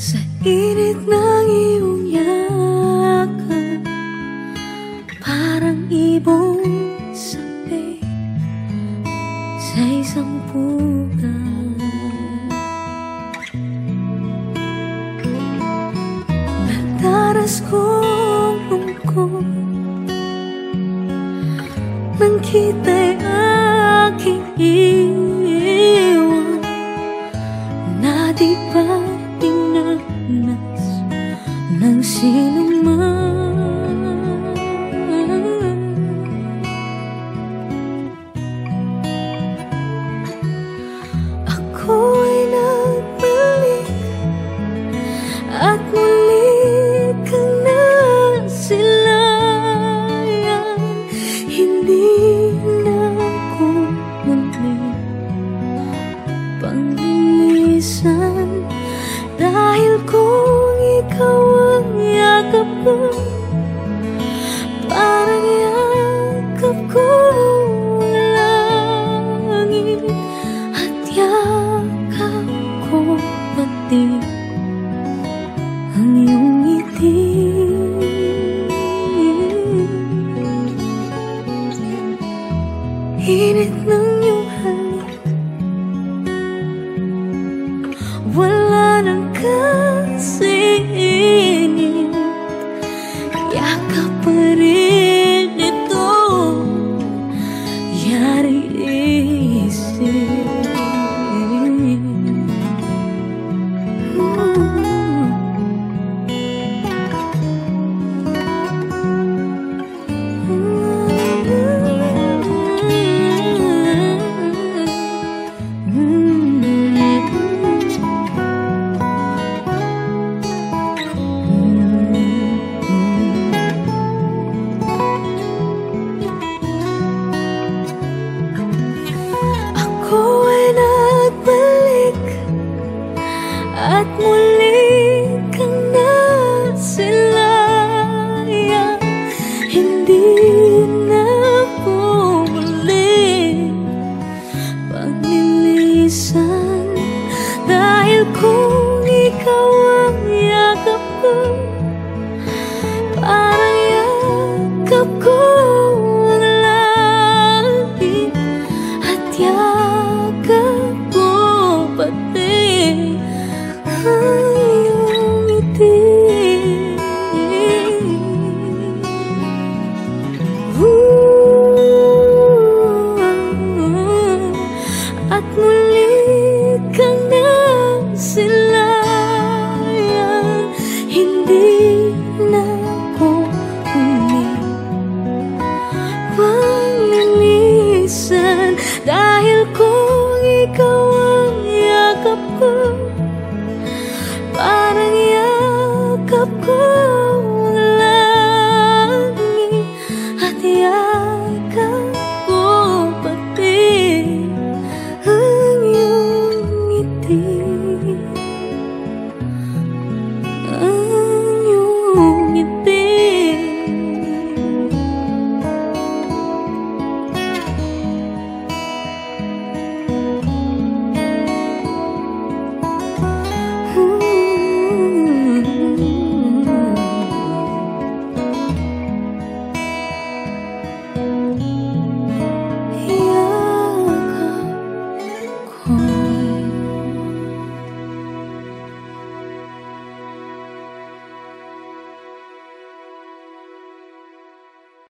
Sa init ng iyong yakap Parang ibong sapi Sa isang pugan Nataras kong lungkot Nang kita'y aking ibig ng siluman Ako ay nagbalik At muli kang nasilayan Hindi na ako muli. Panginisan mo Parang yakap ko langit At yakap ko pati Ang iyong ngiti. Init ng iyong hangin. Dahil kung ikaw ang yakap ko